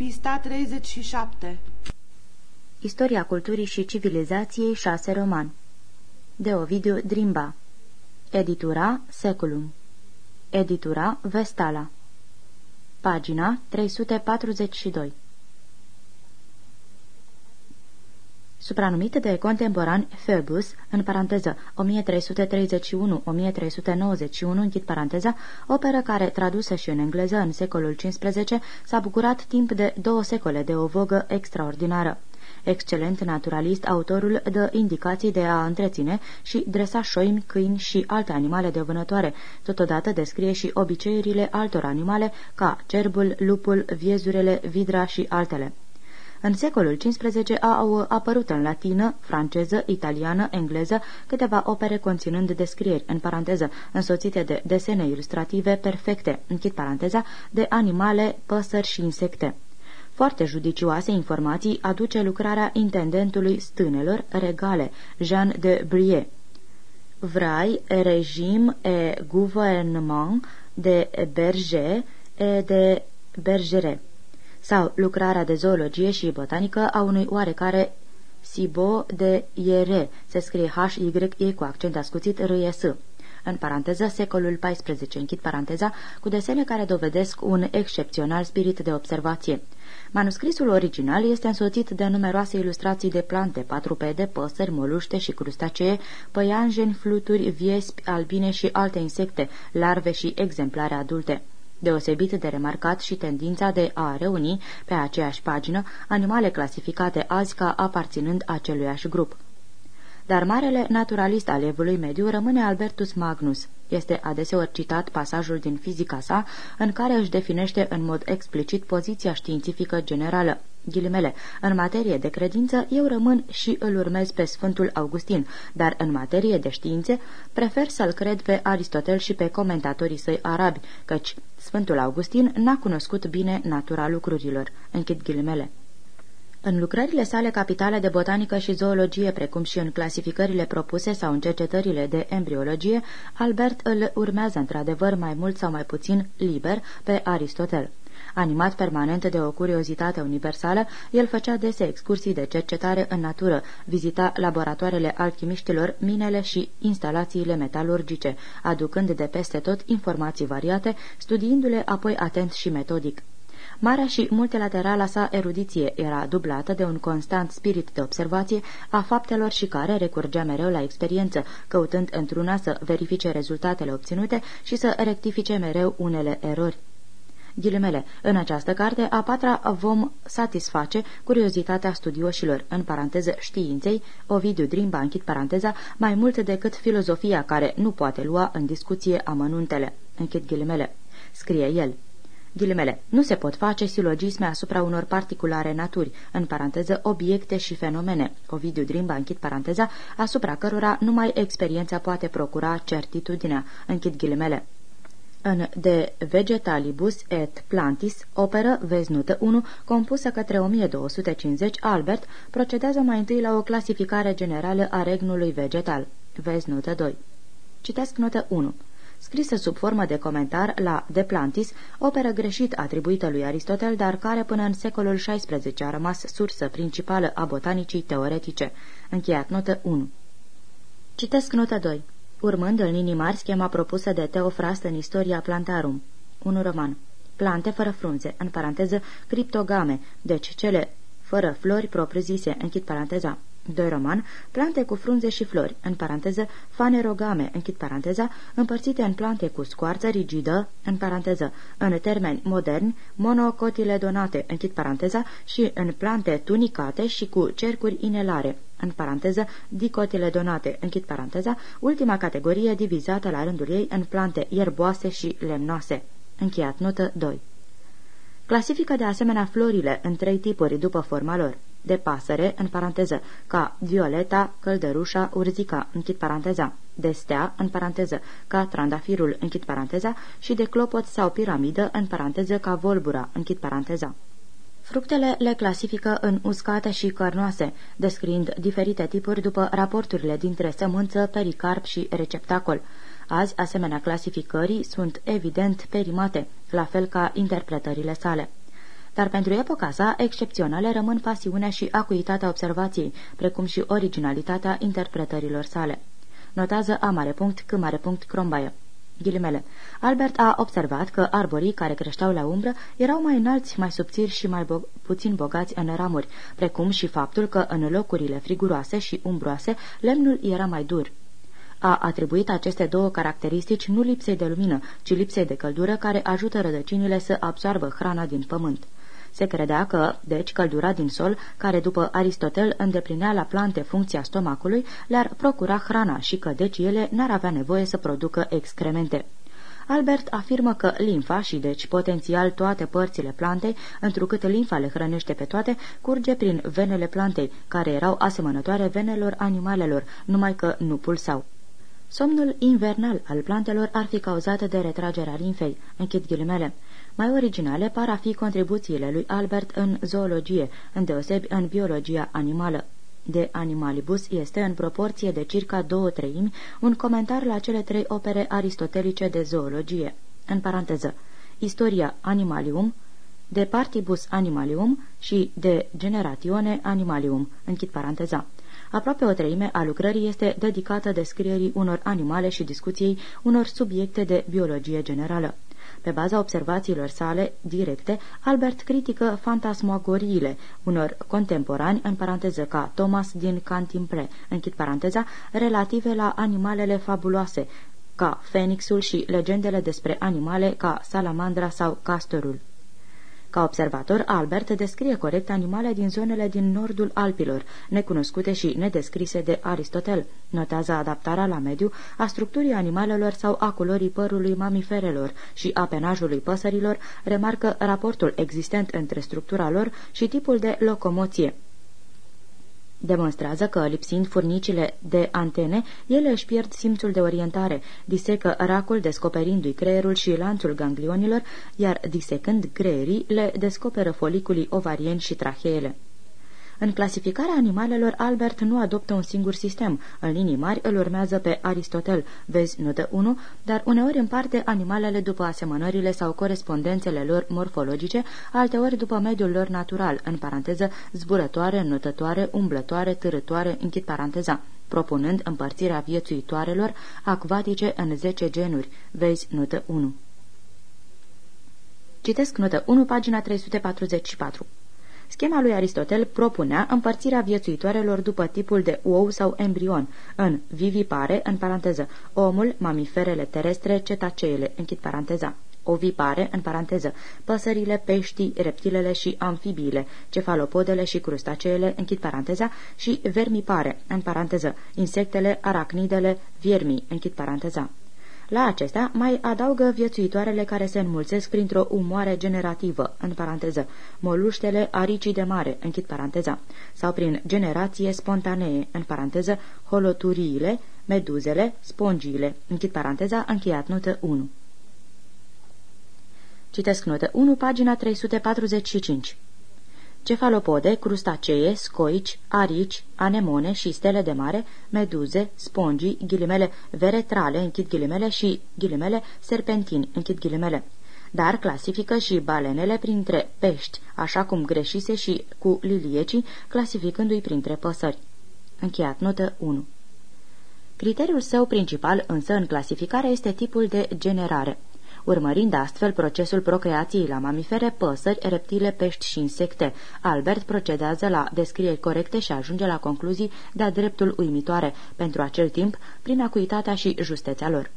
Pista 37 Istoria culturii și civilizației 6 roman. De Ovidiu Drimba. Editura Seculum. Editura Vestala. Pagina 342 supranumit de contemporan Phoebus, în paranteză 1331-1391, închid paranteza, operă care, tradusă și în engleză în secolul XV, s-a bucurat timp de două secole de o vogă extraordinară. Excelent naturalist, autorul dă indicații de a întreține și dresa șoimi, câini și alte animale de vânătoare. Totodată descrie și obiceiurile altor animale ca cerbul, lupul, viezurele, vidra și altele. În secolul XV au apărut în latină, franceză, italiană, engleză câteva opere conținând descrieri, în paranteză, însoțite de desene ilustrative perfecte, închid paranteza, de animale, păsări și insecte. Foarte judicioase informații aduce lucrarea intendentului stânelor regale, Jean de Brie. Vrai, regim et gouvernement de Berger et de Bergeret sau lucrarea de zoologie și botanică a unui oarecare Sibo de Iere, se scrie H-Y-E cu accent ascuțit R-S. În paranteză, secolul XIV, închid paranteza, cu desene care dovedesc un excepțional spirit de observație. Manuscrisul original este însoțit de numeroase ilustrații de plante, patrupede, păsări, moluște și crustacee, păianjeni, fluturi, viespi, albine și alte insecte, larve și exemplare adulte. Deosebit de remarcat și tendința de a reuni pe aceeași pagină animale clasificate azi ca aparținând aceluiași grup. Dar marele naturalist al evului mediu rămâne Albertus Magnus. Este adeseori citat pasajul din fizica sa, în care își definește în mod explicit poziția științifică generală. Ghilimele, în materie de credință, eu rămân și îl urmez pe Sfântul Augustin, dar în materie de științe, prefer să-l cred pe Aristotel și pe comentatorii săi arabi, căci Sfântul Augustin n-a cunoscut bine natura lucrurilor. Închid ghilimele. În lucrările sale capitale de botanică și zoologie, precum și în clasificările propuse sau în cercetările de embriologie, Albert îl urmează într-adevăr mai mult sau mai puțin liber pe Aristotel. Animat permanent de o curiozitate universală, el făcea dese excursii de cercetare în natură, vizita laboratoarele alchimiștilor, minele și instalațiile metalurgice, aducând de peste tot informații variate, studiindu-le apoi atent și metodic. Marea și multilaterala sa erudiție era dublată de un constant spirit de observație a faptelor și care recurgea mereu la experiență, căutând într-una să verifice rezultatele obținute și să rectifice mereu unele erori. Ghilimele, în această carte, a patra vom satisface curiozitatea studioșilor, în paranteză științei, Ovidiu Drimba, închid paranteza, mai mult decât filozofia care nu poate lua în discuție amănuntele. Închid ghilimele. Scrie el. Ghilimele, nu se pot face silogisme asupra unor particulare naturi, în paranteză obiecte și fenomene, Ovidiu Drimba, închid paranteza, asupra cărora numai experiența poate procura certitudinea, închid ghilimele. În De Vegetalibus et Plantis, operă, vezi notă 1, compusă către 1250, Albert procedează mai întâi la o clasificare generală a regnului vegetal. Vezi notă 2. Citesc notă 1 scrisă sub formă de comentar la De Plantis, operă greșit atribuită lui Aristotel, dar care până în secolul XVI a rămas sursă principală a botanicii teoretice. Încheiat notă 1. Citesc notă 2. Urmând în linii mari schema propusă de Teofrast în Istoria Plantarum. Un roman. Plante fără frunze, în paranteză criptogame, deci cele fără flori propriu-zise, închid paranteza. 2 roman, plante cu frunze și flori, în paranteză, fanerogame, închid paranteza, împărțite în plante cu scoarță rigidă, în paranteză, în termeni moderni, monocotiledonate, închid paranteza, și în plante tunicate și cu cercuri inelare, în paranteză, dicotiledonate, închid paranteza, ultima categorie divizată la rândul ei în plante ierboase și lemnoase. Încheiat notă 2. Clasifică de asemenea florile în trei tipuri după forma lor de pasăre, în paranteză, ca violeta, căldărușa, urzica, închid paranteza, de stea, în paranteză, ca trandafirul, închid paranteza, și de clopot sau piramidă, în paranteză, ca volbura, închid paranteza. Fructele le clasifică în uscate și cărnoase, descriind diferite tipuri după raporturile dintre sămânță, pericarp și receptacol. Azi, asemenea clasificării sunt evident perimate, la fel ca interpretările sale dar pentru epoca sa, excepționale rămân pasiunea și acuitatea observației, precum și originalitatea interpretărilor sale. Notează A mare punct, C mare punct, Crombaie. Ghilimele. Albert a observat că arborii care creșteau la umbră erau mai înalți, mai subțiri și mai bo puțin bogați în ramuri, precum și faptul că în locurile friguroase și umbroase lemnul era mai dur. A atribuit aceste două caracteristici nu lipsei de lumină, ci lipsei de căldură care ajută rădăcinile să absoarbă hrana din pământ. Se credea că, deci, căldura din sol, care după Aristotel îndeplinea la plante funcția stomacului, le-ar procura hrana și că, deci, ele n-ar avea nevoie să producă excremente. Albert afirmă că limfa și deci potențial toate părțile plantei, întrucât limfa le hrănește pe toate, curge prin venele plantei, care erau asemănătoare venelor animalelor, numai că nu pulsau. Somnul invernal al plantelor ar fi cauzat de retragerea limfei, închid ghilimele. Mai originale par a fi contribuțiile lui Albert în zoologie, îndeosebi în biologia animală. De Animalibus este, în proporție de circa două treimi, un comentar la cele trei opere aristotelice de zoologie. În paranteză, Istoria Animalium, de Partibus Animalium și de Generatione Animalium, închid paranteza. Aproape o treime a lucrării este dedicată descrierii unor animale și discuției unor subiecte de biologie generală. Pe baza observațiilor sale directe, Albert critică fantasmagoriile unor contemporani, în paranteză ca Thomas din Cantimple, închid paranteza, relative la animalele fabuloase, ca Fenixul și legendele despre animale ca salamandra sau castorul. Ca observator, Albert descrie corect animale din zonele din nordul Alpilor, necunoscute și nedescrise de Aristotel. Notează adaptarea la mediu a structurii animalelor sau a culorii părului mamiferelor și a penajului păsărilor, remarcă raportul existent între structura lor și tipul de locomoție demonstrează că, lipsind furnicile de antene, ele își pierd simțul de orientare, disecă racul descoperindu-i creierul și lanțul ganglionilor, iar disecând greierii le descoperă foliculii ovarieni și traheele. În clasificarea animalelor, Albert nu adoptă un singur sistem. În linii mari îl urmează pe Aristotel, vezi notă 1, dar uneori împarte animalele după asemănările sau corespondențele lor morfologice, alteori după mediul lor natural, în paranteză zburătoare, notătoare, umblătoare, târătoare, închid paranteza propunând împărțirea viețuitoarelor acvatice în 10 genuri, vezi notă 1. Citesc notă 1, pagina 344. Schema lui Aristotel propunea împărțirea viețuitoarelor după tipul de ou sau embrion, în vivipare, în paranteză, omul, mamiferele terestre, cetaceele, închid paranteza ovipare, în paranteză, păsările, peștii, reptilele și amfibiile, cefalopodele și crustaceele, închid paranteza, și vermipare, în paranteză, insectele, aracnidele, viermii, închid paranteza. La acestea mai adaugă viețuitoarele care se înmulțesc printr-o umoare generativă, în paranteză, moluștele aricii de mare, închid paranteza, sau prin generație spontanee, în paranteză, holoturiile, meduzele, spongiile, închid paranteza, încheiat notă 1. Citesc notă 1, pagina 345 cefalopode, crustacee, scoici, arici, anemone și stele de mare, meduze, spongii, ghilimele veretrale, închid ghilimele, și ghilimele serpentini, închid ghilimele. Dar clasifică și balenele printre pești, așa cum greșise și cu liliecii, clasificându-i printre păsări. Încheiat notă 1. Criteriul său principal însă în clasificare este tipul de generare urmărind astfel procesul procreației la mamifere, păsări, reptile, pești și insecte. Albert procedează la descrieri corecte și ajunge la concluzii de-a dreptul uimitoare pentru acel timp, prin acuitatea și justețea lor.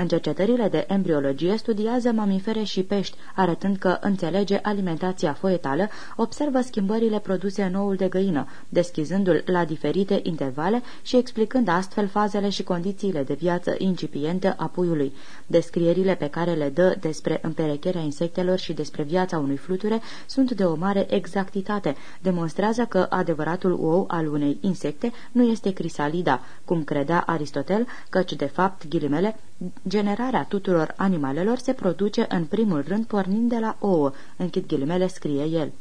În cercetările de embriologie studiază mamifere și pești, arătând că înțelege alimentația foetală, observă schimbările produse în oul de găină, deschizându-l la diferite intervale și explicând astfel fazele și condițiile de viață incipientă a puiului. Descrierile pe care le dă despre împerecherea insectelor și despre viața unui fluture sunt de o mare exactitate, demonstrează că adevăratul ou al unei insecte nu este crisalida, cum credea Aristotel, căci de fapt, ghilimele, generarea tuturor animalelor se produce în primul rând pornind de la ouă, închid ghilimele scrie el.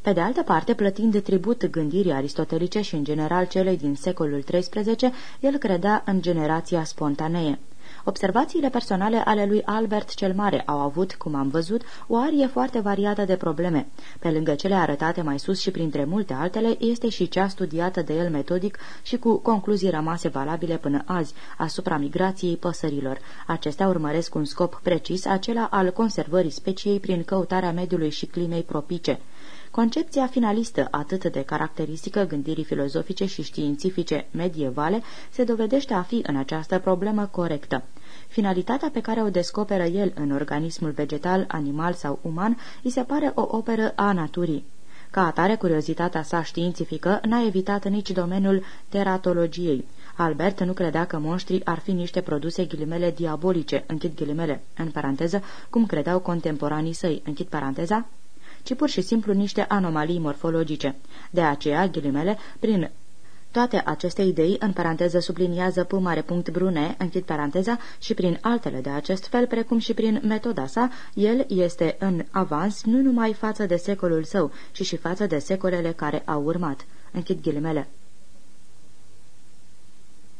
Pe de altă parte, plătind tribut gândirii aristotelice și în general celei din secolul XIII, el credea în generația spontanee. Observațiile personale ale lui Albert cel Mare au avut, cum am văzut, o arie foarte variată de probleme. Pe lângă cele arătate mai sus și printre multe altele, este și cea studiată de el metodic și cu concluzii rămase valabile până azi asupra migrației păsărilor. Acestea urmăresc un scop precis, acela al conservării speciei prin căutarea mediului și climei propice. Concepția finalistă, atât de caracteristică gândirii filozofice și științifice medievale, se dovedește a fi în această problemă corectă. Finalitatea pe care o descoperă el în organismul vegetal, animal sau uman îi se pare o operă a naturii. Ca atare, curiozitatea sa științifică n-a evitat nici domeniul teratologiei. Albert nu credea că monștrii ar fi niște produse ghilimele diabolice, închid ghilimele, în paranteză, cum credeau contemporanii săi, închid paranteza, ci pur și simplu niște anomalii morfologice. De aceea, ghilimele, prin toate aceste idei, în paranteză subliniază P mare punct Brune, închid paranteza, și prin altele de acest fel, precum și prin metoda sa, el este în avans nu numai față de secolul său, ci și față de secolele care au urmat. Închid ghilimele.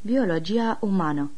Biologia umană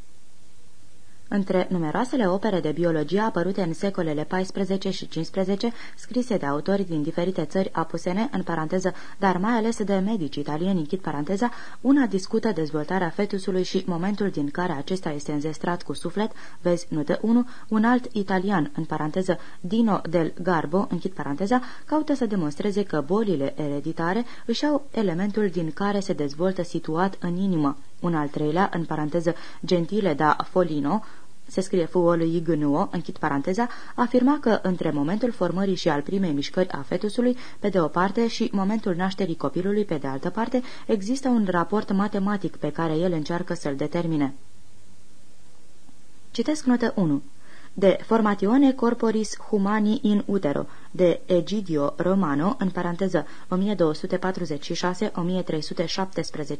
între numeroasele opere de biologie apărute în secolele XIV și XV, scrise de autori din diferite țări apusene, în paranteză, dar mai ales de medici italieni, închid paranteza, una discută dezvoltarea fetusului și momentul din care acesta este înzestrat cu suflet, vezi notă 1, un alt italian, în paranteză, Dino del Garbo, închid paranteza, caută să demonstreze că bolile ereditare își au elementul din care se dezvoltă situat în inimă. Un al treilea, în paranteză, Gentile da Folino, se scrie fuolui Gânuo, închid paranteza, afirma că între momentul formării și al primei mișcări a fetusului, pe de o parte, și momentul nașterii copilului, pe de altă parte, există un raport matematic pe care el încearcă să-l determine. Citesc notă 1 de Formatione Corporis Humani in Utero, de Egidio Romano, în paranteză 1246-1317,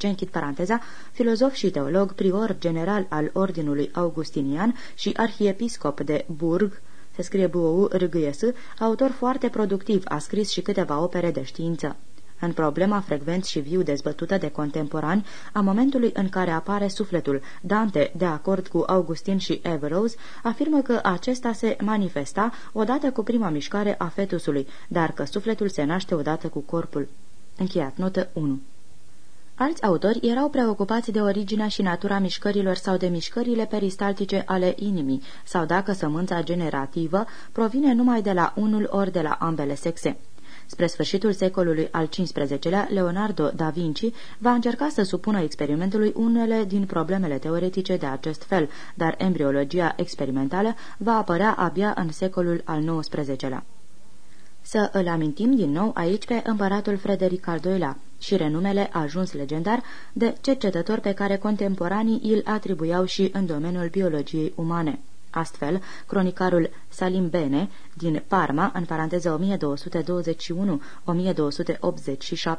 închid paranteza, filozof și teolog, prior general al Ordinului Augustinian și arhiepiscop de Burg, se scrie Buou Râgâies, autor foarte productiv, a scris și câteva opere de știință în problema frecvent și viu dezbătută de contemporani a momentului în care apare sufletul. Dante, de acord cu Augustin și Everose, afirmă că acesta se manifesta odată cu prima mișcare a fetusului, dar că sufletul se naște odată cu corpul. Încheiat notă 1 Alți autori erau preocupați de originea și natura mișcărilor sau de mișcările peristaltice ale inimii, sau dacă sămânța generativă provine numai de la unul ori de la ambele sexe. Spre sfârșitul secolului al XV-lea, Leonardo da Vinci va încerca să supună experimentului unele din problemele teoretice de acest fel, dar embriologia experimentală va apărea abia în secolul al XIX-lea. Să îl amintim din nou aici pe împăratul Frederic al II-lea și renumele ajuns legendar de cercetător pe care contemporanii îl atribuiau și în domeniul biologiei umane. Astfel, cronicarul Salim Bene din Parma, în paranteză 1221-1287,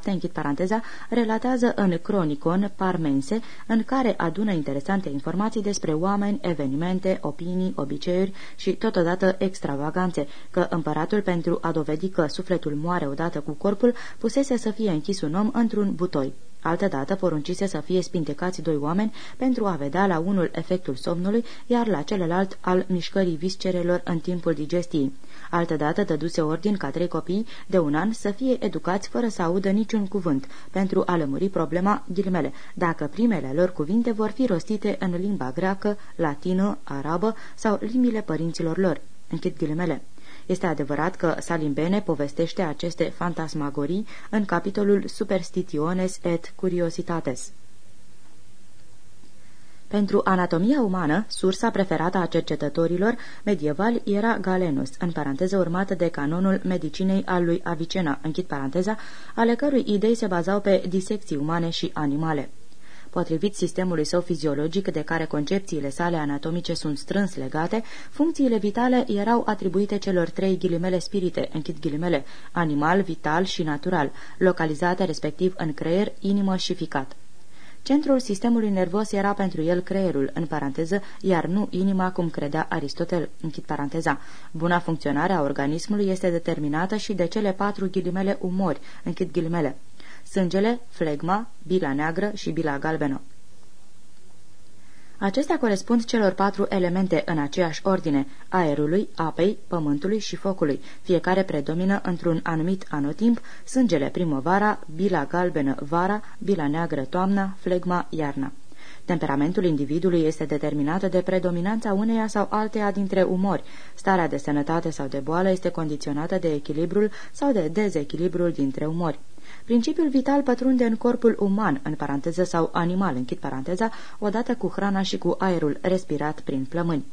închid paranteza, relatează în Cronicon Parmense, în care adună interesante informații despre oameni, evenimente, opinii, obiceiuri și totodată extravaganțe, că împăratul, pentru a dovedi că sufletul moare odată cu corpul, pusese să fie închis un om într-un butoi. Altădată poruncise să fie spintecați doi oameni pentru a vedea la unul efectul somnului, iar la celălalt al mișcării viscerelor în timpul digestiei. Altădată dăduse ordin ca trei copii de un an să fie educați fără să audă niciun cuvânt, pentru a lămuri problema ghilimele, dacă primele lor cuvinte vor fi rostite în limba greacă, latină, arabă sau limbile părinților lor. Închid ghilimele. Este adevărat că Salimbene povestește aceste fantasmagorii în capitolul Superstitiones et Curiositates. Pentru anatomia umană, sursa preferată a cercetătorilor medievali era Galenus, în paranteză urmată de canonul medicinei al lui Avicena, închid paranteza, ale cărui idei se bazau pe disecții umane și animale. Potrivit sistemului său fiziologic, de care concepțiile sale anatomice sunt strâns legate, funcțiile vitale erau atribuite celor trei ghilimele spirite, închid ghilimele, animal, vital și natural, localizate respectiv în creier, inimă și ficat. Centrul sistemului nervos era pentru el creierul, în paranteză, iar nu inima, cum credea Aristotel, închid paranteza. Buna funcționare a organismului este determinată și de cele patru ghilimele umori, închid ghilimele sângele, flegma, bila neagră și bila galbenă. Acestea corespund celor patru elemente în aceeași ordine, aerului, apei, pământului și focului. Fiecare predomină într-un anumit anotimp, sângele primăvara, bila galbenă vara, bila neagră toamna, flegma iarna. Temperamentul individului este determinat de predominanța uneia sau alteia dintre umori. Starea de sănătate sau de boală este condiționată de echilibrul sau de dezechilibrul dintre umori. Principiul vital pătrunde în corpul uman, în paranteză sau animal, închid paranteza, odată cu hrana și cu aerul respirat prin plămâni.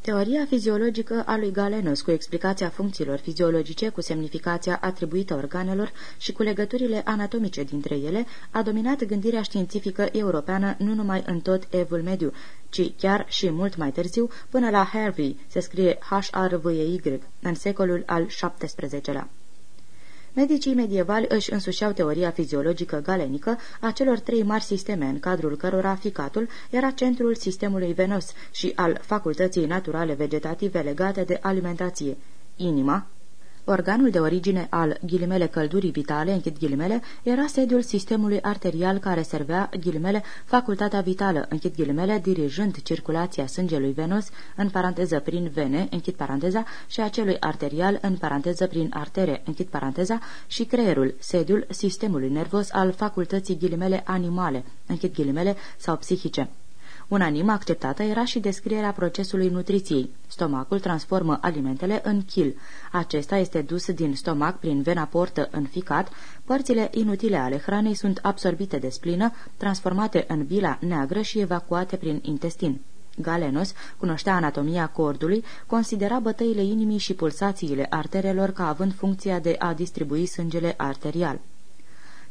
Teoria fiziologică a lui Galenos cu explicația funcțiilor fiziologice, cu semnificația atribuită organelor și cu legăturile anatomice dintre ele, a dominat gândirea științifică europeană nu numai în tot evul mediu, ci chiar și mult mai târziu, până la Harvey, se scrie H-R-V-E-Y, în secolul al XVII-lea. Medicii medievali își însușeau teoria fiziologică galenică a celor trei mari sisteme, în cadrul cărora ficatul era centrul sistemului venos și al facultății naturale vegetative legate de alimentație, inima, Organul de origine al ghilimele căldurii vitale, închid ghilimele, era sediul sistemului arterial care servea ghilimele facultatea vitală, închid ghilimele, dirijând circulația sângelui venos, în paranteză prin vene, închid paranteza, și a celui arterial, în paranteză prin artere, închid paranteza, și creierul, sediul sistemului nervos al facultății ghilimele animale, închid ghilimele, sau psihice. Unanim acceptată era și descrierea procesului nutriției. Stomacul transformă alimentele în chil. Acesta este dus din stomac prin vena portă în ficat. Părțile inutile ale hranei sunt absorbite de splină, transformate în bila neagră și evacuate prin intestin. Galenos cunoștea anatomia cordului, considera bătăile inimii și pulsațiile arterelor ca având funcția de a distribui sângele arterial.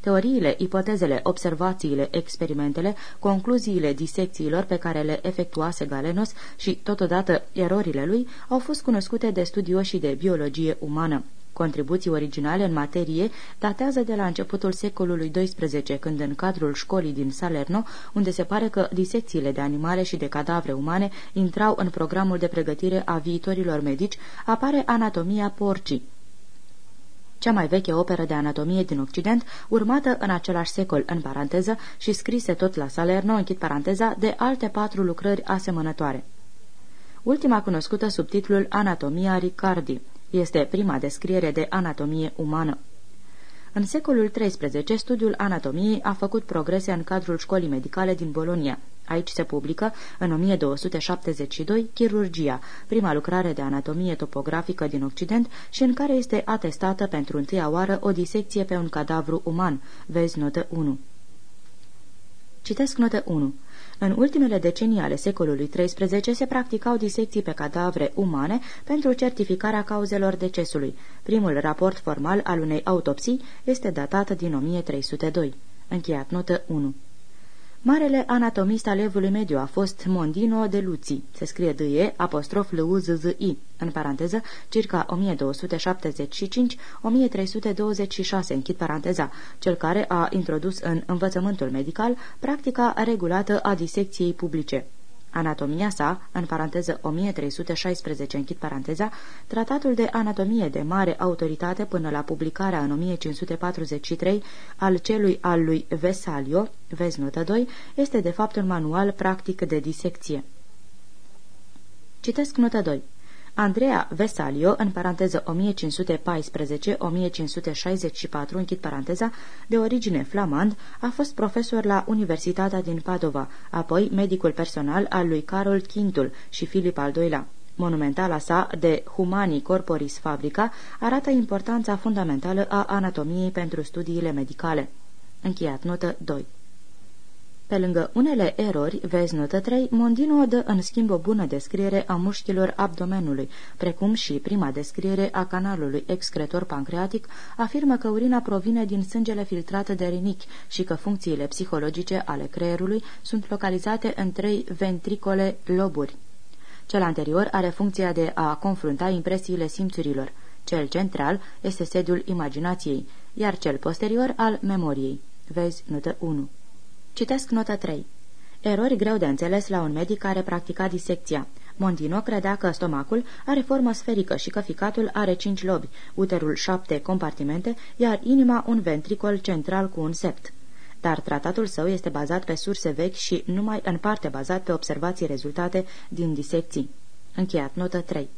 Teoriile, ipotezele, observațiile, experimentele, concluziile disecțiilor pe care le efectuase Galenos și, totodată, erorile lui au fost cunoscute de studioși de biologie umană. Contribuții originale în materie datează de la începutul secolului XII, când în cadrul școlii din Salerno, unde se pare că disecțiile de animale și de cadavre umane intrau în programul de pregătire a viitorilor medici, apare anatomia porcii cea mai veche operă de anatomie din Occident, urmată în același secol, în paranteză, și scrise tot la Salerno, închid paranteza, de alte patru lucrări asemănătoare. Ultima cunoscută sub titlul Anatomia Ricardi este prima descriere de anatomie umană. În secolul XIII, studiul anatomiei a făcut progrese în cadrul școlii medicale din Bolonia. Aici se publică, în 1272, Chirurgia, prima lucrare de anatomie topografică din Occident și în care este atestată pentru întâia oară o disecție pe un cadavru uman. Vezi notă 1. Citesc notă 1. În ultimele decenii ale secolului XIII se practicau disecții pe cadavre umane pentru certificarea cauzelor decesului. Primul raport formal al unei autopsii este datat din 1302. Încheiat notă 1. Marele anatomist al evului mediu a fost Mondino de Luții, se scrie d -E, apostrof l u z z și în paranteză, circa 1275-1326, închid paranteza, cel care a introdus în învățământul medical practica regulată a disecției publice. Anatomia sa, în paranteză 1316, închid paranteza, tratatul de anatomie de mare autoritate până la publicarea în 1543 al celui al lui Vesalio, vezi notă 2, este de fapt un manual practic de disecție. Citesc notă 2. Andrea Vesalio, în paranteză 1514-1564, închid paranteza, de origine flamand, a fost profesor la Universitatea din Padova, apoi medicul personal al lui Carol Quintul și Filip al II-lea. Monumentala sa de Humani Corporis Fabrica arată importanța fundamentală a anatomiei pentru studiile medicale. Încheiat notă 2 pe lângă unele erori, vezi notă 3, Mondino dă în schimb o bună descriere a mușchilor abdomenului, precum și prima descriere a canalului excretor pancreatic, afirmă că urina provine din sângele filtrat de rinichi și că funcțiile psihologice ale creierului sunt localizate în trei ventricole loburi. Cel anterior are funcția de a confrunta impresiile simțurilor. Cel central este sediul imaginației, iar cel posterior al memoriei. Vezi notă 1. Citesc nota 3. Erori greu de înțeles la un medic care practica disecția. Mondino credea că stomacul are formă sferică și că ficatul are cinci lobi, uterul șapte compartimente, iar inima un ventricol central cu un sept. dar tratatul său este bazat pe surse vechi și numai în parte bazat pe observații rezultate din disecții. Încheiat, notă 3.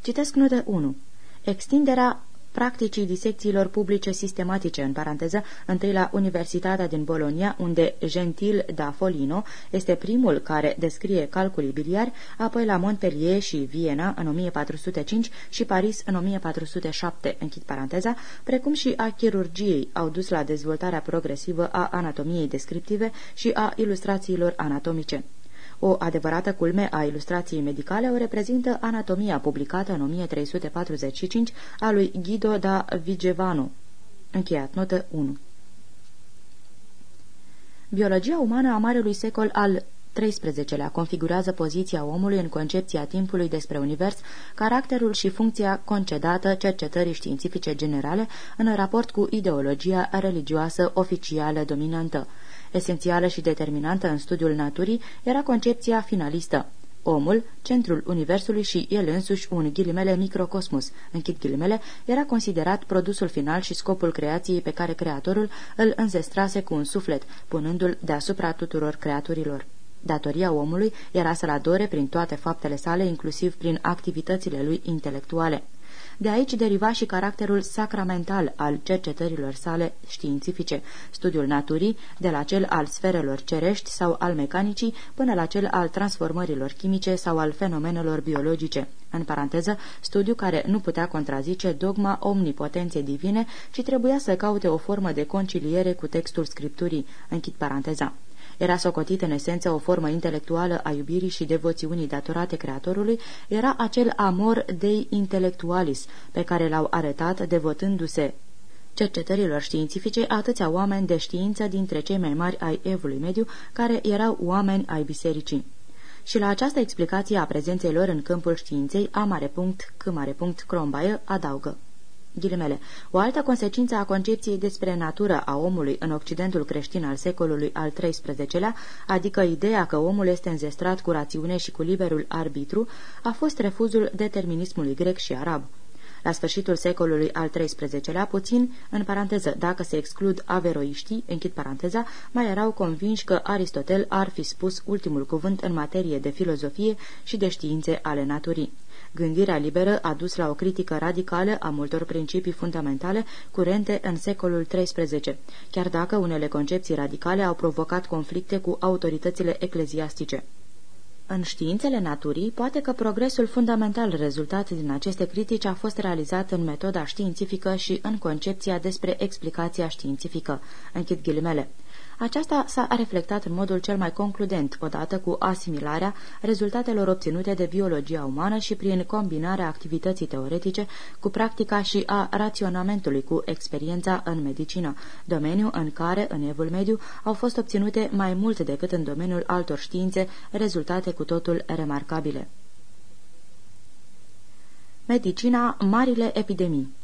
Citesc notă 1. Extinderea practicii disecțiilor publice sistematice, în paranteză, întâi la Universitatea din Bologna, unde Gentil da Folino este primul care descrie calculii biliari, apoi la Montpellier și Viena în 1405 și Paris în 1407, închid paranteza, precum și a chirurgiei, au dus la dezvoltarea progresivă a anatomiei descriptive și a ilustrațiilor anatomice. O adevărată culme a ilustrației medicale o reprezintă anatomia publicată în 1345 a lui Guido da Vigevano. Încheiat, notă 1. Biologia umană a marelui secol al XIII-lea configurează poziția omului în concepția timpului despre univers, caracterul și funcția concedată cercetării științifice generale în raport cu ideologia religioasă oficială dominantă esențială și determinantă în studiul naturii, era concepția finalistă. Omul, centrul universului și el însuși un ghilimele microcosmos, închid ghilimele, era considerat produsul final și scopul creației pe care creatorul îl înzestrase cu un suflet, punându-l deasupra tuturor creaturilor. Datoria omului era să-l adore prin toate faptele sale, inclusiv prin activitățile lui intelectuale. De aici deriva și caracterul sacramental al cercetărilor sale științifice, studiul naturii, de la cel al sferelor cerești sau al mecanicii până la cel al transformărilor chimice sau al fenomenelor biologice. În paranteză, studiu care nu putea contrazice dogma omnipotenței divine, ci trebuia să caute o formă de conciliere cu textul scripturii. Închid paranteza. Era socotit în esență o formă intelectuală a iubirii și devoțiunii datorate Creatorului, era acel amor dei intelectualis pe care l-au arătat devotându-se cercetărilor științifice atâția oameni de știință dintre cei mai mari ai evului mediu, care erau oameni ai bisericii. Și la această explicație a prezenței lor în câmpul științei, a mare punct, c mare punct, Crombaie adaugă. Ghilimele. O altă consecință a concepției despre natură a omului în Occidentul creștin al secolului al XIII-lea, adică ideea că omul este înzestrat cu rațiune și cu liberul arbitru, a fost refuzul determinismului grec și arab. La sfârșitul secolului al XIII-lea, puțin, în paranteză, dacă se exclud averoiștii, închid paranteza, mai erau convinși că Aristotel ar fi spus ultimul cuvânt în materie de filozofie și de științe ale naturii. Gândirea liberă a dus la o critică radicală a multor principii fundamentale curente în secolul XIII, chiar dacă unele concepții radicale au provocat conflicte cu autoritățile ecleziastice. În științele naturii, poate că progresul fundamental rezultat din aceste critici a fost realizat în metoda științifică și în concepția despre explicația științifică. Închid ghilimele. Aceasta s-a reflectat în modul cel mai concludent, odată cu asimilarea rezultatelor obținute de biologia umană și prin combinarea activității teoretice cu practica și a raționamentului cu experiența în medicină, domeniu în care, în evul mediu, au fost obținute mai mult decât în domeniul altor științe rezultate cu totul remarcabile. Medicina, marile epidemii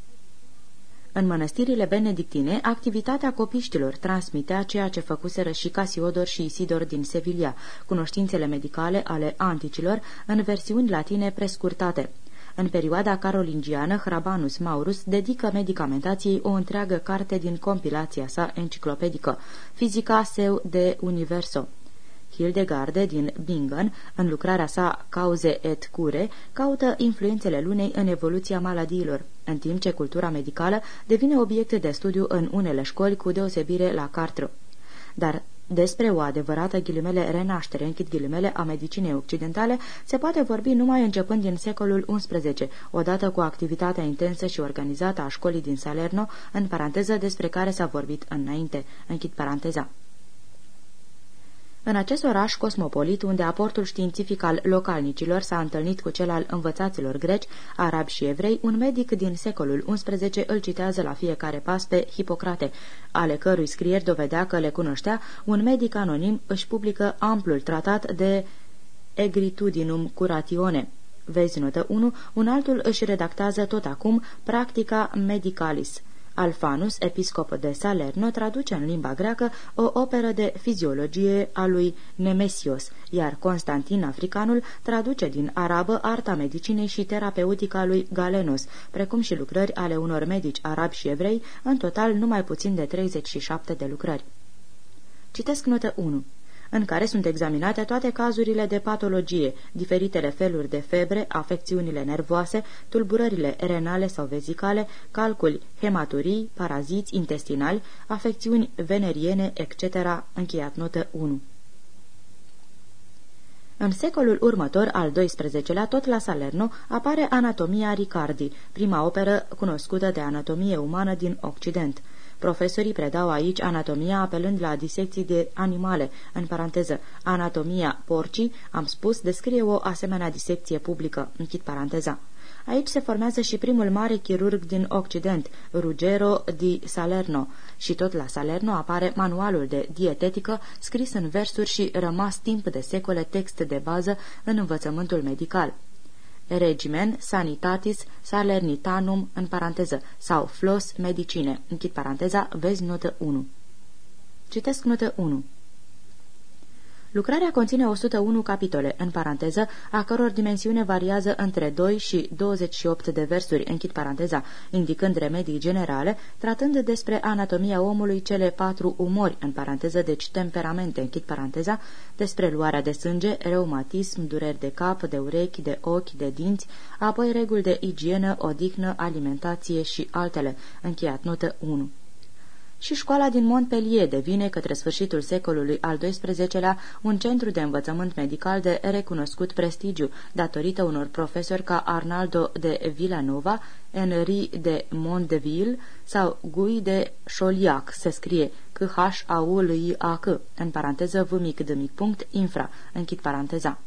în mănăstirile benedictine, activitatea copiștilor transmitea ceea ce făcuseră și Casiodor și Isidor din Sevilla, cunoștințele medicale ale anticilor, în versiuni latine prescurtate. În perioada carolingiană, Hrabanus Maurus dedică medicamentației o întreagă carte din compilația sa enciclopedică, Physica seu de Universo. Hildegarde din Bingen, în lucrarea sa Cauze et Cure, caută influențele lunei în evoluția maladiilor, în timp ce cultura medicală devine obiect de studiu în unele școli cu deosebire la Cartru. Dar despre o adevărată ghilimele renaștere, închid ghilimele, a medicinei occidentale, se poate vorbi numai începând din secolul XI, odată cu activitatea intensă și organizată a școlii din Salerno, în paranteză despre care s-a vorbit înainte, închid paranteza. În acest oraș cosmopolit, unde aportul științific al localnicilor s-a întâlnit cu cel al învățaților greci, arabi și evrei, un medic din secolul XI îl citează la fiecare pas pe Hipocrate, ale cărui scrieri dovedea că le cunoștea, un medic anonim își publică amplul tratat de Egritudinum Curatione. Vezi notă 1, un altul își redactează tot acum Practica Medicalis, Alfanus, episcop de Salerno, traduce în limba greacă o operă de fiziologie a lui Nemesios, iar Constantin Africanul traduce din arabă arta medicinei și terapeutica lui Galenos, precum și lucrări ale unor medici arabi și evrei, în total numai puțin de 37 de lucrări. Citesc notă 1 în care sunt examinate toate cazurile de patologie, diferitele feluri de febre, afecțiunile nervoase, tulburările renale sau vezicale, calculi, hematurii, paraziți intestinali, afecțiuni veneriene, etc. Încheiat notă 1. În secolul următor, al XII-lea, tot la Salerno, apare Anatomia Ricardi, prima operă cunoscută de anatomie umană din Occident. Profesorii predau aici anatomia apelând la disecții de animale, în paranteză, anatomia porcii, am spus, descrie o asemenea disecție publică, închid paranteza. Aici se formează și primul mare chirurg din Occident, Ruggero di Salerno, și tot la Salerno apare manualul de dietetică scris în versuri și rămas timp de secole text de bază în învățământul medical. Regimen Sanitatis Salernitanum, în paranteză, sau Flos Medicine, închid paranteza, vezi notă 1. Citesc notă 1. Lucrarea conține 101 capitole, în paranteză, a căror dimensiune variază între 2 și 28 de versuri, închid paranteza, indicând remedii generale, tratând despre anatomia omului cele patru umori, în paranteză, deci temperamente, închid paranteza, despre luarea de sânge, reumatism, dureri de cap, de urechi, de ochi, de dinți, apoi reguli de igienă, odihnă, alimentație și altele, încheiat notă 1 și școala din Montpellier devine, către sfârșitul secolului al XII-lea, un centru de învățământ medical de recunoscut prestigiu, datorită unor profesori ca Arnaldo de Villanova, Henri de Mondeville sau Guy de Chauliac, se scrie c h a u l i a c în paranteză v mic de mic punct, infra, închid paranteza.